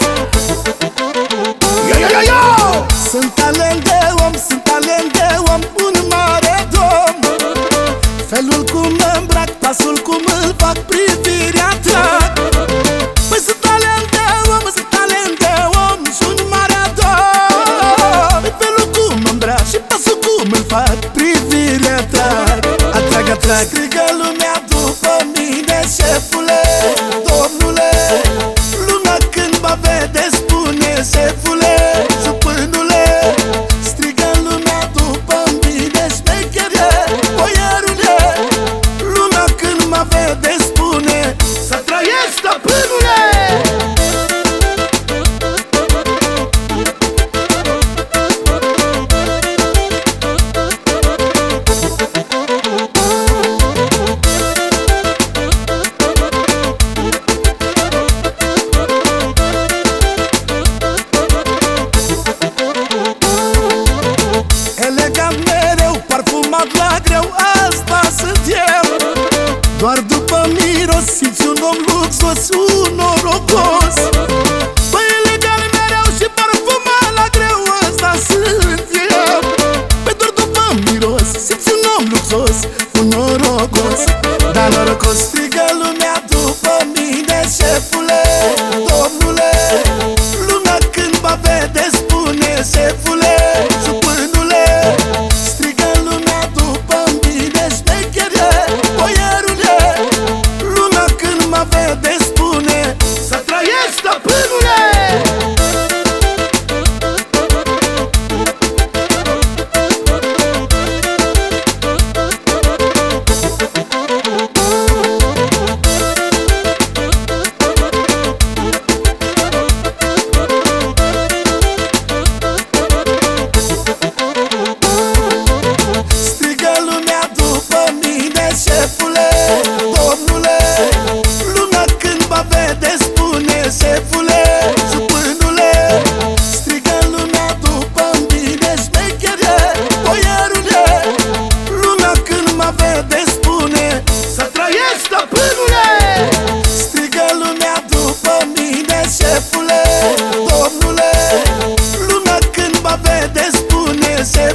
zi pe bune Mă iubesc Ia, ia, ia, ia Sunt talent de om, sunt talent de om Un mare domn. Felul cum mă îmbrac, pasul cum îl fac Privirea trag. Păi sunt talent de om, sunt talent de om Sunt mare domn. Felul cum mă îmbrac și pasul cum îl fac Privirea trag. Atrag, atrag Strigă lumea după mine, șefule Doar după miros simți un om luxos, un norocos. Păi legal mereu și parfuma la greu, ăsta sunt eu. Pe doar după miros simți un om luxos, un norocos. Dar norocos strigă lumea după mine, șefule, domnule. Lumea când va vede spune, șefule say